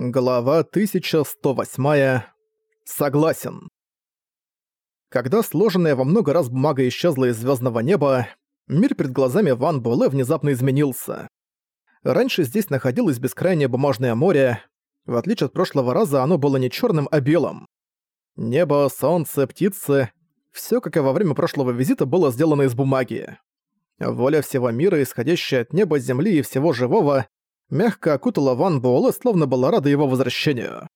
Глава 1108. Согласен. Когда сложенная во много раз бумага исчезла из звездного неба, мир перед глазами Ван Буэлэ внезапно изменился. Раньше здесь находилось бескрайнее бумажное море. В отличие от прошлого раза, оно было не черным, а белым. Небо, солнце, птицы — все, как и во время прошлого визита, было сделано из бумаги. Воля всего мира, исходящая от неба, земли и всего живого, мягко окутала Ван Буэлэ, словно была рада его возвращению.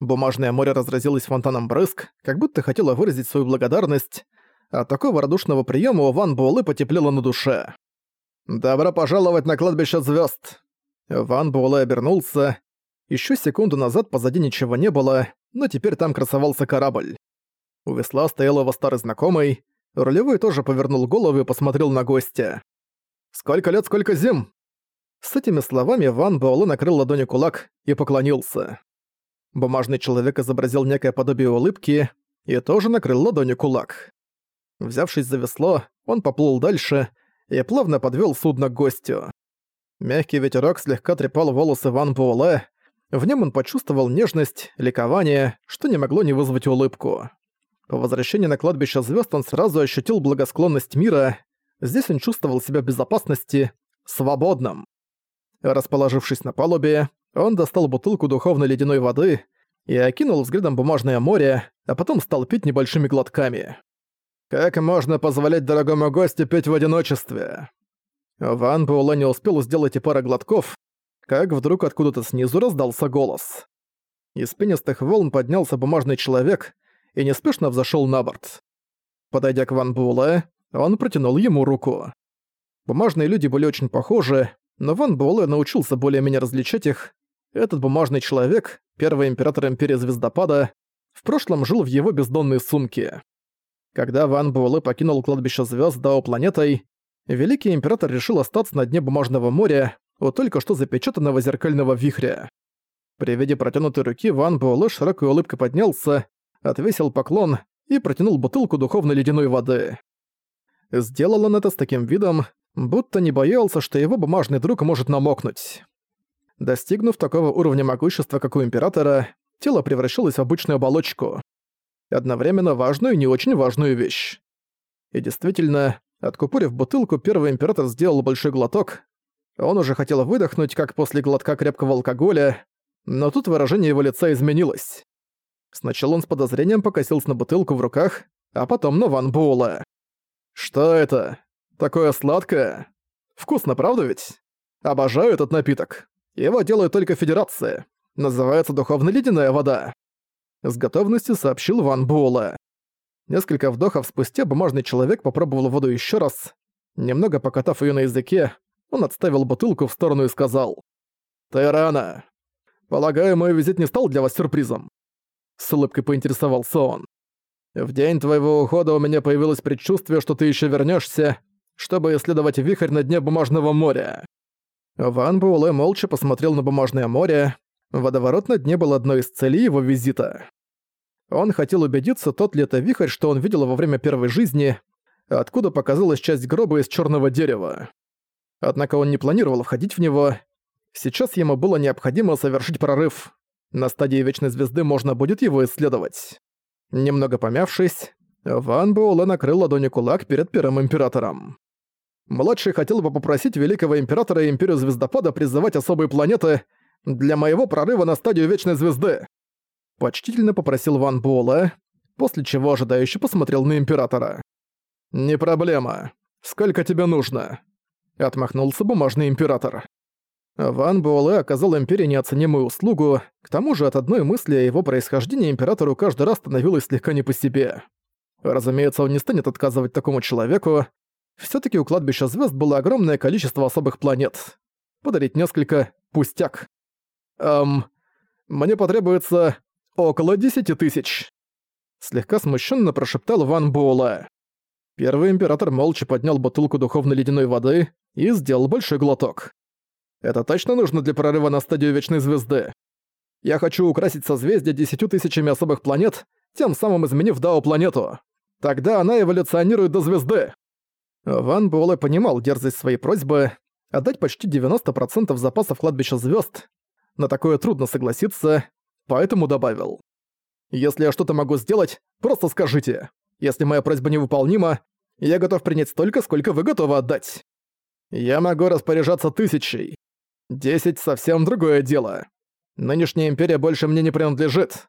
Бумажное море разразилось фонтаном брызг, как будто хотело выразить свою благодарность. От такого радушного приема у Ван Буэлэ потеплело на душе. «Добро пожаловать на кладбище звезд. Ван Буэлэ обернулся. Еще секунду назад позади ничего не было, но теперь там красовался корабль. У весла стоял его старый знакомый. Рулевой тоже повернул голову и посмотрел на гостя. «Сколько лет, сколько зим?» С этими словами Ван Буэлэ накрыл ладонью кулак и поклонился. Бумажный человек изобразил некое подобие улыбки и тоже накрыл ладонью кулак. Взявшись за весло, он поплыл дальше и плавно подвёл судно к гостю. Мягкий ветерок слегка трепал волосы Ван Буэлэ, в нем он почувствовал нежность, ликование, что не могло не вызвать улыбку. По возвращении на кладбище звезд он сразу ощутил благосклонность мира, здесь он чувствовал себя в безопасности, свободным. Расположившись на палубе, он достал бутылку духовной ледяной воды и окинул взглядом бумажное море, а потом стал пить небольшими глотками. «Как можно позволять дорогому гостю пить в одиночестве?» Ван Буэлэ не успел сделать и пара глотков, как вдруг откуда-то снизу раздался голос. Из пенистых волн поднялся бумажный человек и неспешно взошел на борт. Подойдя к Ван Буэлэ, он протянул ему руку. Бумажные люди были очень похожи, но Ван Буэлэ научился более-менее различать их. Этот бумажный человек, первый император Империи Звездопада, в прошлом жил в его бездонной сумке. Когда Ван Буэлэ покинул кладбище звезд Дао планетой, Великий Император решил остаться на дне бумажного моря у только что запечатанного зеркального вихря. При виде протянутой руки Ван Буэлэ широкой улыбкой поднялся, отвесил поклон и протянул бутылку духовной ледяной воды. Сделал он это с таким видом, будто не боялся, что его бумажный друг может намокнуть. Достигнув такого уровня могущества, как у Императора, тело превращалось в обычную оболочку. Одновременно важную и не очень важную вещь. И действительно, откупорив бутылку, первый Император сделал большой глоток. Он уже хотел выдохнуть, как после глотка крепкого алкоголя, но тут выражение его лица изменилось. Сначала он с подозрением покосился на бутылку в руках, а потом на Ван Буэлла. «Что это?» Такое сладкое. Вкусно, правда ведь? Обожаю этот напиток. Его делает только Федерация. Называется духовно ледяная вода. С готовностью сообщил Ван Буэлэ. Несколько вдохов спустя бумажный человек попробовал воду еще раз. Немного покатав ее на языке, он отставил бутылку в сторону и сказал. «Ты рано. Полагаю, мой визит не стал для вас сюрпризом?» С улыбкой поинтересовался он. «В день твоего ухода у меня появилось предчувствие, что ты еще вернешься, чтобы исследовать вихрь на дне бумажного моря. Ван Буэлэ молча посмотрел на бумажное море. Водоворот на дне был одной из целей его визита. Он хотел убедиться, тот ли это вихрь, что он видел во время первой жизни, откуда показалась часть гроба из черного дерева. Однако он не планировал входить в него. Сейчас ему было необходимо совершить прорыв. На стадии Вечной Звезды можно будет его исследовать. Немного помявшись, Ван Буэлэ накрыл ладони кулак перед Первым Императором. Младший хотел бы попросить Великого Императора и Империю Звездопада призывать особые планеты для моего прорыва на стадию Вечной Звезды. Почтительно попросил Ван Буэлэ, после чего ожидающе посмотрел на Императора. «Не проблема. Сколько тебе нужно?» Отмахнулся бумажный Император. Ван Буэлэ оказал Империи неоценимую услугу, к тому же от одной мысли о его происхождении Императору каждый раз становилось слегка не по себе. Разумеется, он не станет отказывать такому человеку. Все таки у кладбища звезд было огромное количество особых планет. Подарить несколько – пустяк. Эм, мне потребуется около десяти тысяч. Слегка смущенно прошептал Ван Буэлэ. Первый император молча поднял бутылку духовной ледяной воды и сделал большой глоток. Это точно нужно для прорыва на стадию Вечной Звезды. Я хочу украсить созвездие десятью тысячами особых планет, тем самым изменив Дао-планету. Тогда она эволюционирует до звезды. Ван Буэлэ понимал дерзость своей просьбы отдать почти 90% запасов кладбища звезд. на такое трудно согласиться, поэтому добавил. «Если я что-то могу сделать, просто скажите. Если моя просьба невыполнима, я готов принять столько, сколько вы готовы отдать. Я могу распоряжаться тысячей. Десять — совсем другое дело. Нынешняя империя больше мне не принадлежит.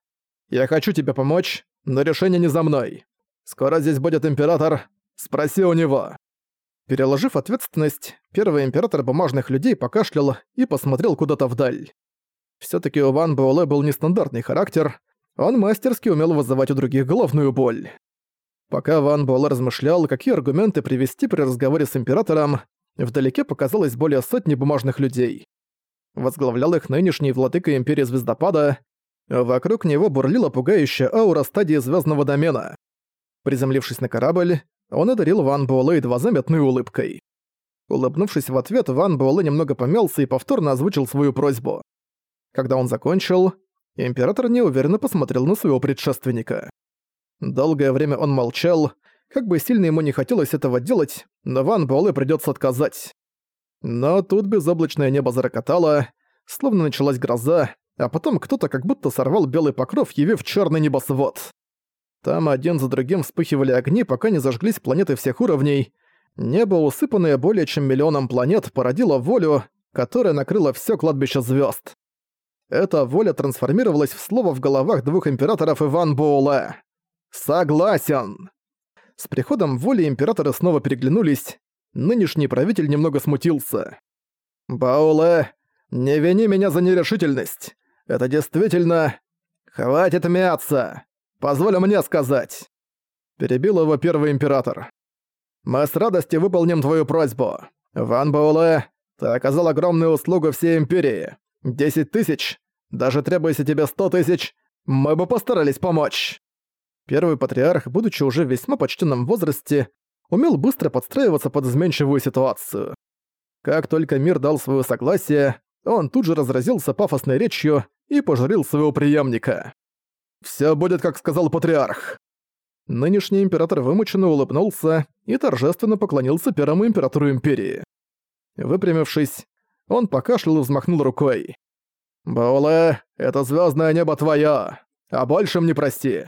Я хочу тебе помочь, но решение не за мной. Скоро здесь будет император. Спроси у него». Переложив ответственность, первый император бумажных людей покашлял и посмотрел куда-то вдаль. все таки у Ван Буэлэ был нестандартный характер, он мастерски умел вызывать у других головную боль. Пока Ван Буэлэ размышлял, какие аргументы привести при разговоре с императором, вдалеке показалось более сотни бумажных людей. Возглавлял их нынешний владыка Империи Звездопада, вокруг него бурлила пугающая аура стадии звездного домена. Приземлившись на корабль, он одарил Ван Буэлэ едва заметной улыбкой. Улыбнувшись в ответ, Ван Буэлэ немного помялся и повторно озвучил свою просьбу. Когда он закончил, император неуверенно посмотрел на своего предшественника. Долгое время он молчал, как бы сильно ему не хотелось этого делать, но Ван Буэлэ придётся отказать. Но тут безоблачное небо зарокотало, словно началась гроза, а потом кто-то как будто сорвал белый покров, явив чёрный небосвод. Там один за другим вспыхивали огни, пока не зажглись планеты всех уровней. Небо, усыпанное более чем миллионом планет, породило волю, которая накрыла все кладбище звезд. Эта воля трансформировалась в слово в головах двух императоров Иван Боула. «Согласен!» С приходом воли императоры снова переглянулись. Нынешний правитель немного смутился. «Бауле, не вини меня за нерешительность. Это действительно... Хватит мяться! Позволь мне сказать!» Перебил его первый император. «Мы с радостью выполним твою просьбу. Ван Бауле, ты оказал огромную услугу всей Империи. Десять тысяч, даже требуется тебе сто тысяч, мы бы постарались помочь». Первый патриарх, будучи уже в весьма почтенном возрасте, умел быстро подстраиваться под изменчивую ситуацию. Как только мир дал свое согласие, он тут же разразился пафосной речью и пожурил своего преемника. Все будет, как сказал патриарх». Нынешний император вымученно улыбнулся и торжественно поклонился первому императору империи. Выпрямившись, он покашлял и взмахнул рукой. «Бауле, это звездное небо твое, а большим не прости.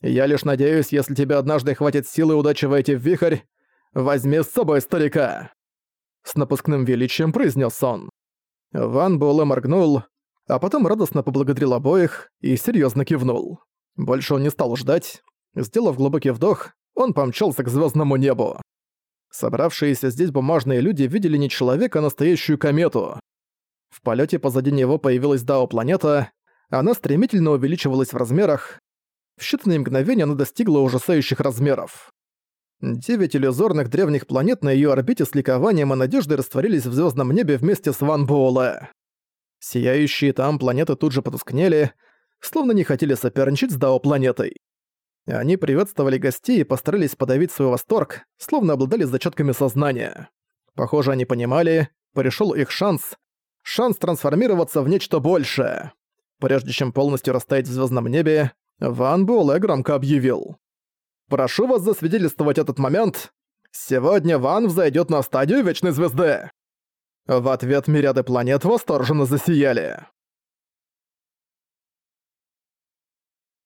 Я лишь надеюсь, если тебе однажды хватит силы удачи войти в вихрь, возьми с собой старика!» С напускным величием произнес он. Ван Буэлэ моргнул, а потом радостно поблагодарил обоих и серьезно кивнул. Больше он не стал ждать. Сделав глубокий вдох, он помчался к звездному небу. Собравшиеся здесь бумажные люди видели не человека, а настоящую комету. В полете позади него появилась Дао-планета, она стремительно увеличивалась в размерах. В считанные мгновения она достигла ужасающих размеров. Девять иллюзорных древних планет на ее орбите с ликованием и надеждой растворились в звездном небе вместе с Ван Буэлэ. Сияющие там планеты тут же потускнели, словно не хотели соперничать с Дао-планетой. Они приветствовали гостей и постарались подавить свой восторг, словно обладали зачатками сознания. Похоже, они понимали, пришел их шанс, шанс трансформироваться в нечто большее. Прежде чем полностью растаять в звездном небе, Ван Буэлэ громко объявил. «Прошу вас засвидетельствовать этот момент. Сегодня Ван взойдет на стадию Вечной Звезды». В ответ мириады планет восторженно засияли.